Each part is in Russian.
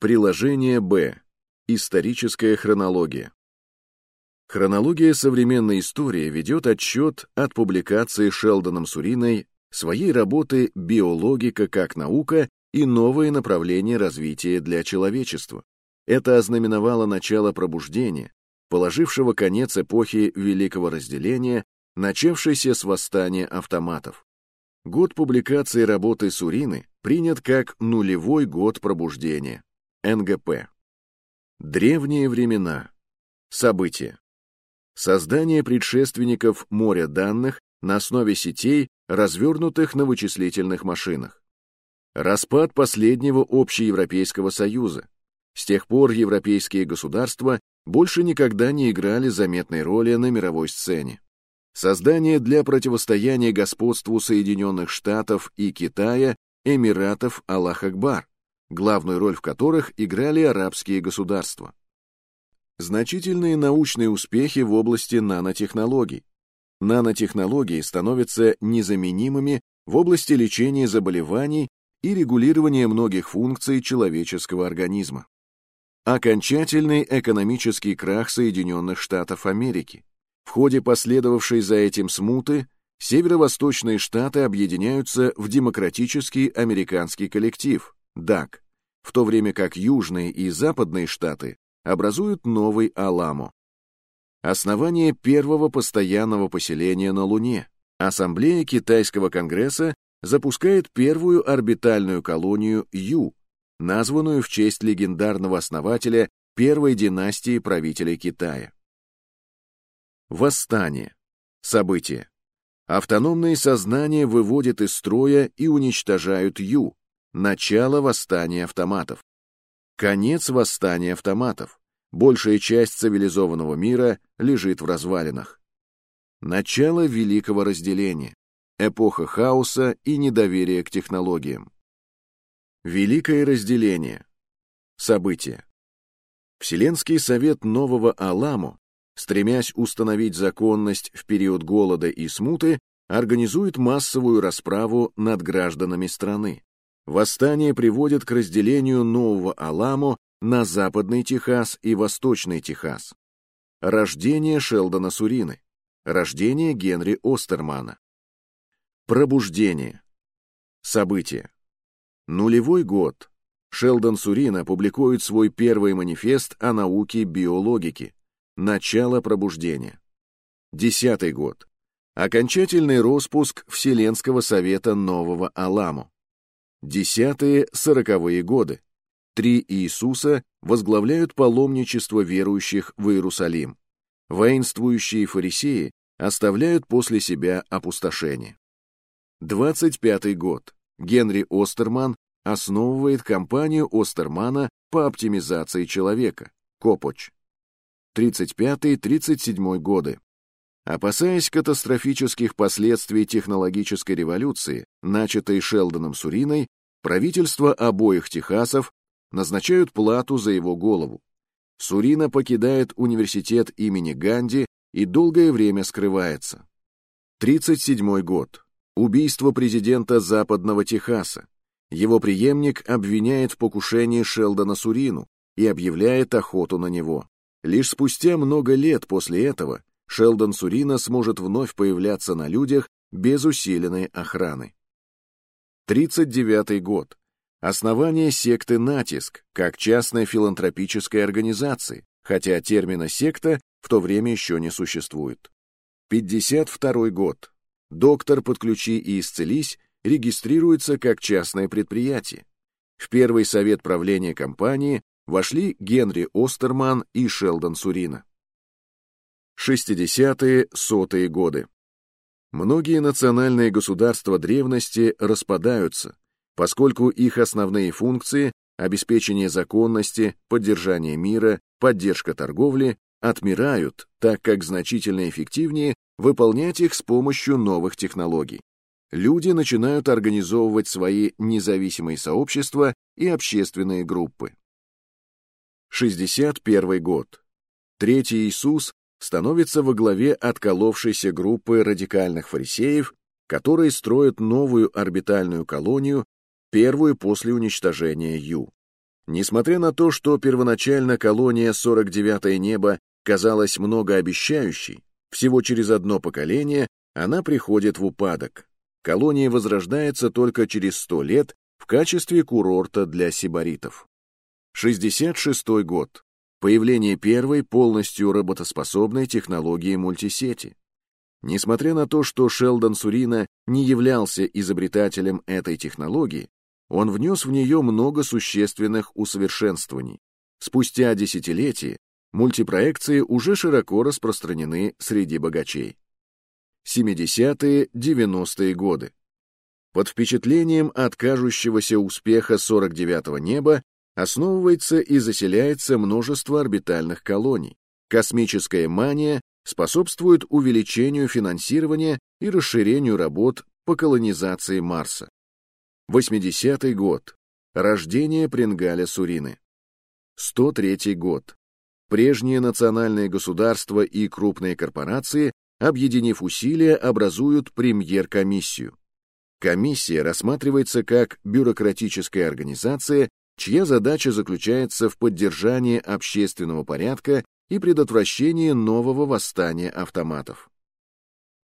Приложение Б. Историческая хронология. Хронология современной истории ведет отчет от публикации Шелдоном Суриной своей работы «Биологика как наука и новые направления развития для человечества». Это ознаменовало начало пробуждения, положившего конец эпохи Великого разделения, начавшейся с восстания автоматов. Год публикации работы Сурины принят как нулевой год пробуждения, НГП. Древние времена. События. Создание предшественников моря данных на основе сетей, развернутых на вычислительных машинах. Распад последнего общеевропейского союза. С тех пор европейские государства больше никогда не играли заметной роли на мировой сцене. Создание для противостояния господству Соединенных Штатов и Китая Эмиратов Аллах-Акбар, главную роль в которых играли арабские государства. Значительные научные успехи в области нанотехнологий. Нанотехнологии становятся незаменимыми в области лечения заболеваний и регулирования многих функций человеческого организма. Окончательный экономический крах Соединенных Штатов Америки. В ходе последовавшей за этим смуты северо-восточные штаты объединяются в Демократический американский коллектив, ДАК, в то время как южные и западные штаты образуют новый Аламо. Основание первого постоянного поселения на Луне. Ассамблея Китайского конгресса запускает первую орбитальную колонию Ю, названную в честь легендарного основателя первой династии правителей Китая. Восстание. Событие. Автономные сознания выводят из строя и уничтожают Ю. Начало восстания автоматов. Конец восстания автоматов. Большая часть цивилизованного мира лежит в развалинах. Начало Великого разделения. Эпоха хаоса и недоверия к технологиям. Великое разделение. События. Вселенский совет нового Аламу, стремясь установить законность в период голода и смуты, организует массовую расправу над гражданами страны. Восстание приводит к разделению нового Аламу на Западный Техас и Восточный Техас. Рождение Шелдона Сурины. Рождение Генри Остермана. Пробуждение. События. Нулевой год. Шелдон Сурина публикует свой первый манифест о науке биологики. Начало пробуждения. Десятый год. Окончательный распуск Вселенского совета Нового Аламу. Десятые сороковые годы три Иисуса возглавляют паломничество верующих в Иерусалим. Воинствующие фарисеи оставляют после себя опустошение. 25 год. Генри Остерман основывает компанию Остермана по оптимизации человека, Копоч. 35-37 годы. Опасаясь катастрофических последствий технологической революции, начатой Шелдоном Суриной, правительства обоих Техасов назначают плату за его голову. Сурина покидает университет имени Ганди и долгое время скрывается. 37 год. Убийство президента Западного Техаса. Его преемник обвиняет в покушении Шелдона Сурину и объявляет охоту на него. Лишь спустя много лет после этого Шелдон Сурина сможет вновь появляться на людях без усиленной охраны. 39 год. Основание секты «Натиск» как частной филантропической организации, хотя термина «секта» в то время еще не существует. 52 год. Доктор «Подключи и исцелись» регистрируется как частное предприятие. В первый совет правления компании вошли Генри Остерман и Шелдон Сурина. 60-е, сотые годы. Многие национальные государства древности распадаются, поскольку их основные функции – обеспечение законности, поддержание мира, поддержка торговли – отмирают, так как значительно эффективнее выполнять их с помощью новых технологий. Люди начинают организовывать свои независимые сообщества и общественные группы. 61 год. Третий Иисус становится во главе отколовшейся группы радикальных фарисеев, которые строят новую орбитальную колонию первую после уничтожения Ю. Несмотря на то, что первоначально колония 49-е небо казалась многообещающей, всего через одно поколение она приходит в упадок. Колония возрождается только через 100 лет в качестве курорта для сибаритов. 66 год. Появление первой полностью работоспособной технологии мультисети. Несмотря на то, что Шелдон Сурина не являлся изобретателем этой технологии, он внес в нее много существенных усовершенствований. Спустя десятилетия мультипроекции уже широко распространены среди богачей. 70-е, 90-е годы. Под впечатлением от кажущегося успеха 49-го неба основывается и заселяется множество орбитальных колоний. Космическая мания способствует увеличению финансирования и расширению работ по колонизации Марса. 80-й год. Рождение Прингаля Сурины. 103 год. Прежние национальные государства и крупные корпорации, объединив усилия, образуют премьер-комиссию. Комиссия рассматривается как бюрократическая организация, чья задача заключается в поддержании общественного порядка и предотвращении нового восстания автоматов.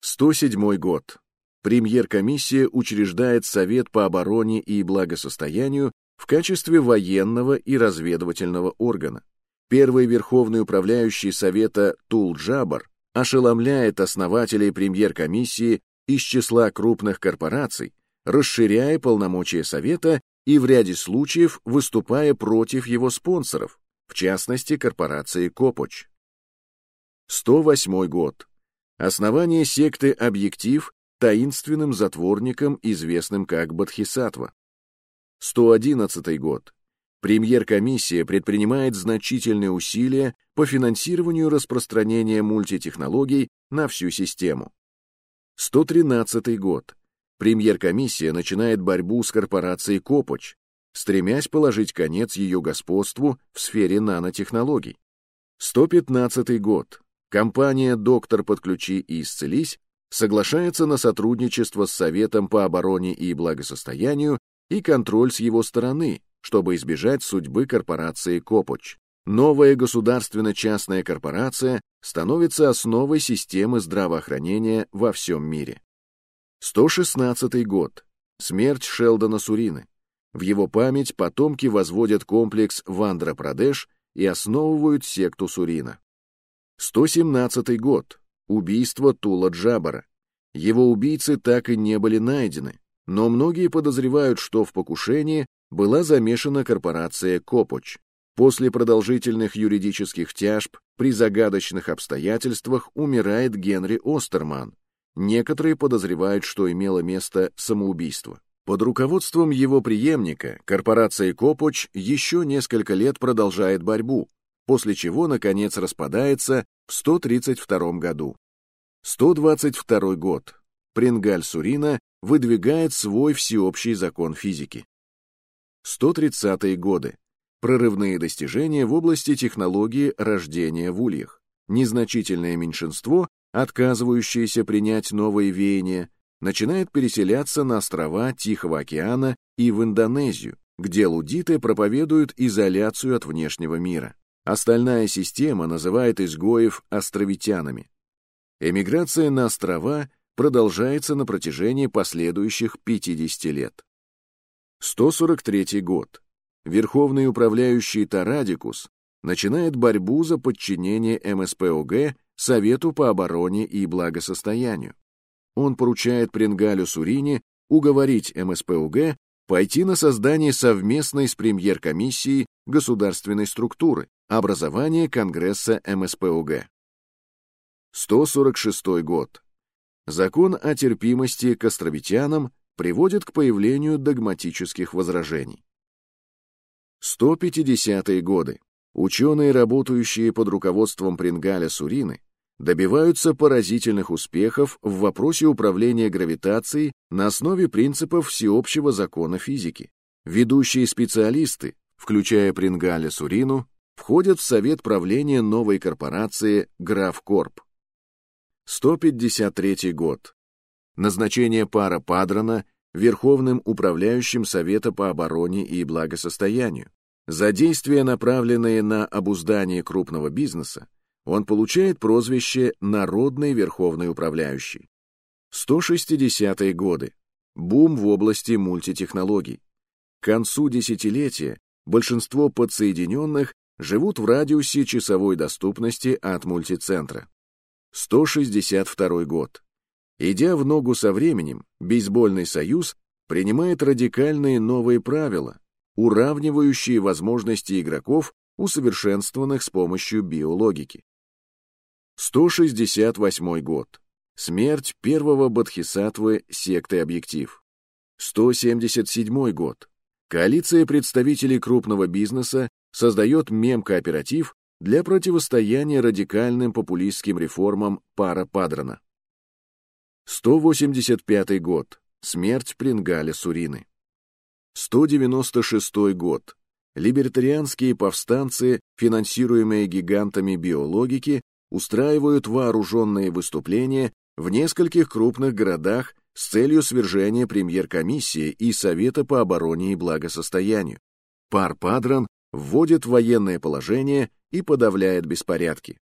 107 год. Премьер-комиссия учреждает Совет по обороне и благосостоянию в качестве военного и разведывательного органа. Первый Верховный управляющий Совета Тул-Джабар ошеломляет основателей премьер-комиссии из числа крупных корпораций, расширяя полномочия Совета и в ряде случаев выступая против его спонсоров, в частности корпорации Копоч. 108 год. Основание секты «Объектив» таинственным затворником, известным как Бадхисатва. 111 год. Премьер-комиссия предпринимает значительные усилия по финансированию распространения мультитехнологий на всю систему. 113 год. Премьер-комиссия начинает борьбу с корпорацией Копоч, стремясь положить конец ее господству в сфере нанотехнологий. 115 год. Компания «Доктор, подключи и исцелись» соглашается на сотрудничество с Советом по обороне и благосостоянию и контроль с его стороны, чтобы избежать судьбы корпорации Копоч. Новая государственно-частная корпорация становится основой системы здравоохранения во всем мире. 116 год. Смерть Шелдона Сурины. В его память потомки возводят комплекс Вандра-Прадеш и основывают секту Сурина. 117 год. Убийство Тула Джабара. Его убийцы так и не были найдены, но многие подозревают, что в покушении была замешана корпорация Копоч. После продолжительных юридических тяжб при загадочных обстоятельствах умирает Генри Остерман. Некоторые подозревают, что имело место самоубийство. Под руководством его преемника корпорация Копоч еще несколько лет продолжает борьбу, после чего, наконец, распадается в 132 году. 122 год. Прингаль Сурина выдвигает свой всеобщий закон физики. 130-е годы. Прорывные достижения в области технологии рождения в ульях. Незначительное меньшинство, отказывающееся принять новые веяния, начинает переселяться на острова Тихого океана и в Индонезию, где лудиты проповедуют изоляцию от внешнего мира. Остальная система называет изгоев островитянами. Эмиграция на острова продолжается на протяжении последующих 50 лет. 143 год. Верховный управляющий Тарадикус начинает борьбу за подчинение МСПОГ Совету по обороне и благосостоянию. Он поручает Пренгалю Сурине уговорить МСПОГ пойти на создание совместной с премьер-комиссией государственной структуры, образование Конгресса МСПОГ. 146 год. Закон о терпимости к островитянам приводит к появлению догматических возражений. 150-е годы. Ученые, работающие под руководством Прингаля Сурины, добиваются поразительных успехов в вопросе управления гравитацией на основе принципов всеобщего закона физики. Ведущие специалисты, включая Прингаля Сурину, входят в совет правления новой корпорации Графкорп. 153 год. Назначение пара Падрана Верховным управляющим Совета по обороне и благосостоянию. За действия, направленные на обуздание крупного бизнеса, он получает прозвище «Народный Верховный Управляющий». 160-е годы. Бум в области мультитехнологий. К концу десятилетия большинство подсоединенных живут в радиусе часовой доступности от мультицентра. 162 год. Идя в ногу со временем, бейсбольный союз принимает радикальные новые правила, уравнивающие возможности игроков, усовершенствованных с помощью биологики. 168 год. Смерть первого бодхисаттвы секты «Объектив». 177 год. Коалиция представителей крупного бизнеса создает мем-кооператив для противостояния радикальным популистским реформам пара Падрана. 185 год. Смерть Прингаля Сурины. 196 год. Либертарианские повстанцы, финансируемые гигантами биологики, устраивают вооруженные выступления в нескольких крупных городах с целью свержения премьер-комиссии и Совета по обороне и благосостоянию. Пар Падран вводит военное положение и подавляет беспорядки.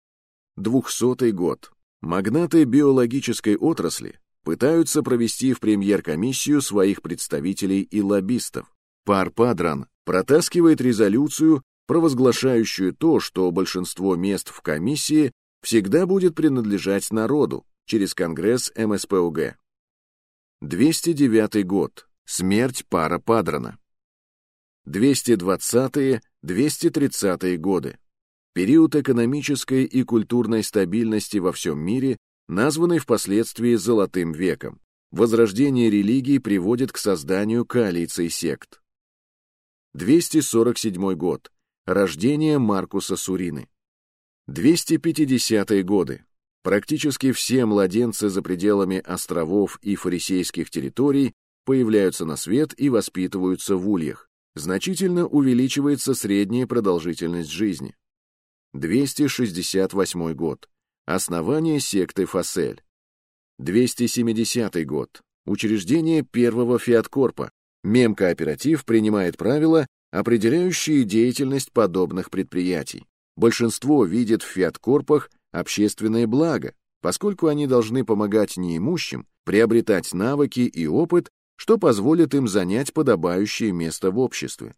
200 год. Магнаты биологической отрасли пытаются провести в премьер-комиссию своих представителей и лоббистов. Пар Падран протаскивает резолюцию, провозглашающую то, что большинство мест в комиссии всегда будет принадлежать народу через Конгресс МСПУГ. 209 год. Смерть пара Падрана. 220-230 годы. Период экономической и культурной стабильности во всем мире, названный впоследствии «золотым веком». Возрождение религии приводит к созданию коалиции сект. 247 год. Рождение Маркуса Сурины. 250-е годы. Практически все младенцы за пределами островов и фарисейских территорий появляются на свет и воспитываются в ульях. Значительно увеличивается средняя продолжительность жизни. 268 год. Основание секты Фасель. 270 год. Учреждение первого фиаткорпа. Мемкооператив принимает правила, определяющие деятельность подобных предприятий. Большинство видит в фиаткорпах общественное благо, поскольку они должны помогать неимущим приобретать навыки и опыт, что позволит им занять подобающее место в обществе.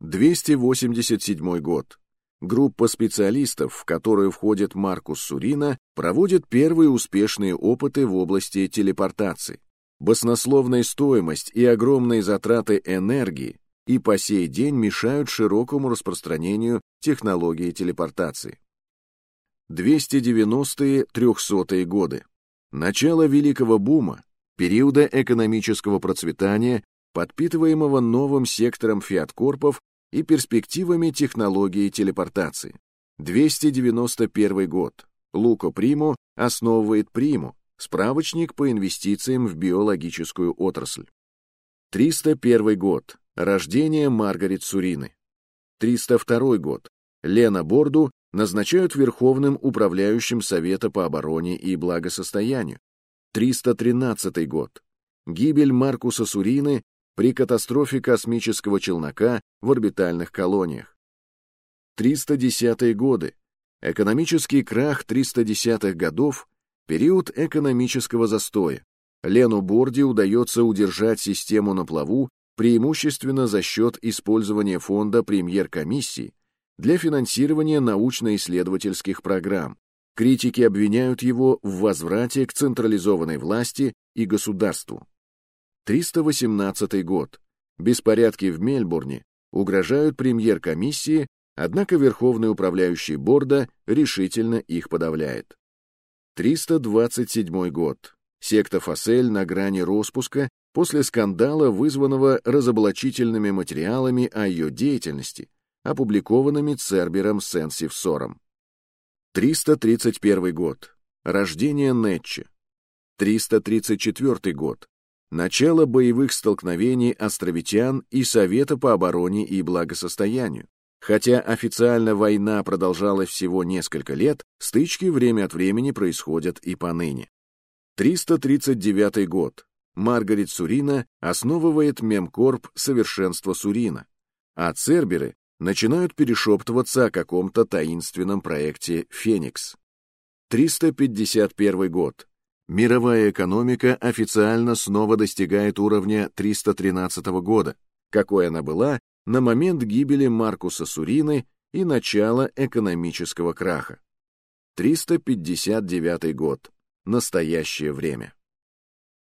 287 год. Группа специалистов, в которую входит Маркус Сурина, проводит первые успешные опыты в области телепортации. Баснословная стоимость и огромные затраты энергии и по сей день мешают широкому распространению технологии телепортации. 290-300-е годы. Начало Великого бума, периода экономического процветания, подпитываемого новым сектором фиаткорпов и перспективами технологии телепортации. 291 год. Луко Приму основывает Приму, справочник по инвестициям в биологическую отрасль. 301 год. Рождение Маргарет Сурины. 302 год. Лена Борду назначают Верховным управляющим Совета по обороне и благосостоянию. 313 год. Гибель Маркуса Сурины при катастрофе космического челнока в орбитальных колониях. 310-е годы. Экономический крах 310-х годов – период экономического застоя. Лену Борди удается удержать систему на плаву преимущественно за счет использования фонда премьер-комиссии для финансирования научно-исследовательских программ. Критики обвиняют его в возврате к централизованной власти и государству. 318 год. Беспорядки в Мельбурне угрожают премьер-комиссии, однако Верховный управляющий борда решительно их подавляет. 327 год. Секта Фасель на грани распуска после скандала, вызванного разоблачительными материалами о ее деятельности, опубликованными Цербером Сенсивсором. 331 год. Рождение Нетче. 334 год. Начало боевых столкновений островитян и Совета по обороне и благосостоянию. Хотя официально война продолжалась всего несколько лет, стычки время от времени происходят и поныне. 339 год. Маргарет Сурина основывает Мемкорп «Совершенство Сурина». а церберы начинают перешептываться о каком-то таинственном проекте «Феникс». 351 год. Мировая экономика официально снова достигает уровня 313 года, какой она была на момент гибели Маркуса Сурины и начала экономического краха. 359 год. Настоящее время.